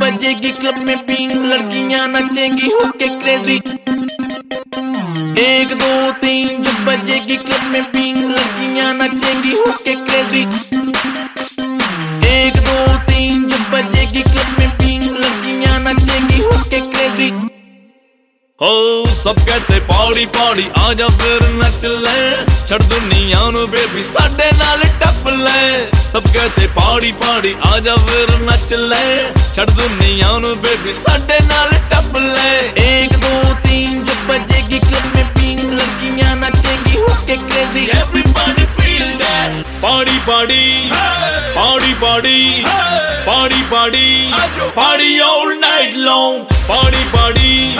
बजेगी club में ping लड़कियाँ नचेंगी, होके क्रेजी एक, दो, तीन, जब बजेगी क्लब में पिंग लड़कियाँ नचेंगी, होके क्रेजी एक, दो, तीन, जब बजेगी क्लब में पिंग लड़कियाँ नचेंगी, होके क्रेजी हो, सब कहते पौड़ी पौड़ी, आ जा फिर नच ले। ਛੱਡ ਦੁਨੀਆ ਨੂੰ ਬੇਬੀ ਸਾਡੇ ਨਾਲ ਟੱਪ ਲੈ ਸਭ ਕਹਤੇ ਪਾੜੀ ਪਾੜੀ ਆ ਜਾ ਫਿਰ ਨੱਚ ਲੈ ਛੱਡ ਦੁਨੀਆ ਨੂੰ ਬੇਬੀ ਸਾਡੇ ਨਾਲ ਟੱਪ ਲੈ 1 2 3 ਜਬ ਬਜੇਗੀ ਕਲਬ ਮੇ ਪੀਂਗ ਲੜਕੀਆਂ ਨੱਚेंगी ਹੋ ਕੇ crazy everybody feel that party party party party party party party all night long party party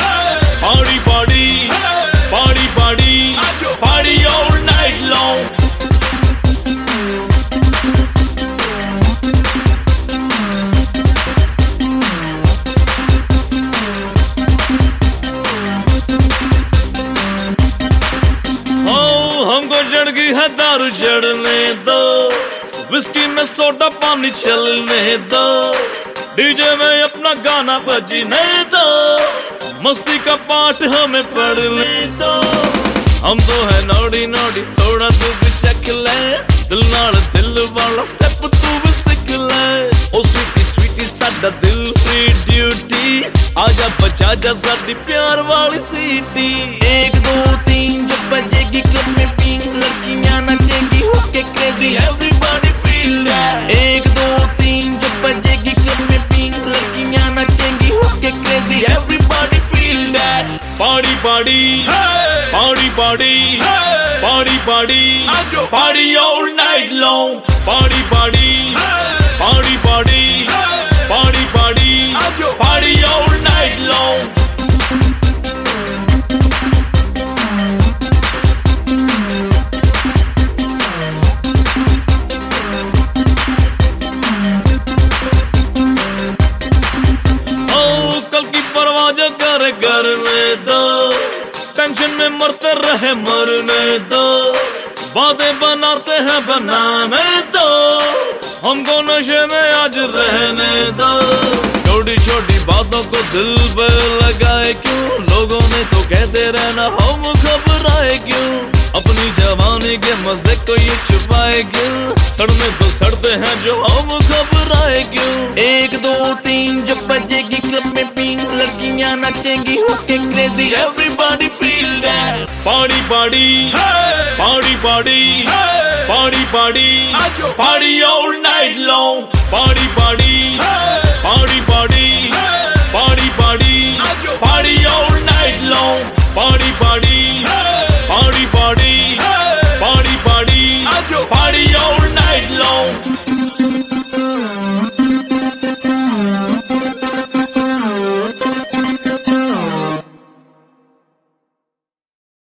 हमको चढ़ गई है दारू चढ़ने दो। विस्की में सोडा पानी चलने दो। डीजे में अपना गाना बजने दो। मस्ती का पाठ हमें पढ़ने दो। हम तो है नौड़ी नौड़ी, थोड़ा तू भी चख ले। दिल नाल दिल वाला स्टेप तू भी सीख ले। ओ स्वीटी स्वीटी साडा दिल फ्री ड्यूटी आजा बचा जा साडी प्यार वाली सीटी एक, दो, तीन, जब बजेगी club everybody feel that. Party party. Hey! party party. Hey! party party. Party all night long. Party party. Party party party की परवाह जो करे करने दो। टेंशन में मरते रहे, मरने दो। बातें बनाते हैं, बनाने दो। हमको नशे में आज रहने दो। छोटी छोटी बातों को दिल पे लगाए क्यों? लोगों ने तो कहते रहना, हम घबराए क्यों? अपनी जवानी के मज़े को ये छुपाए क्यों? सड़ने तो सड़ते हैं जो हम घबराए क्यों? एक, दो, तीन, जब पिंग மச்சங்கி ஹுக்கே crazy everybody feel that party party party party party party party all night long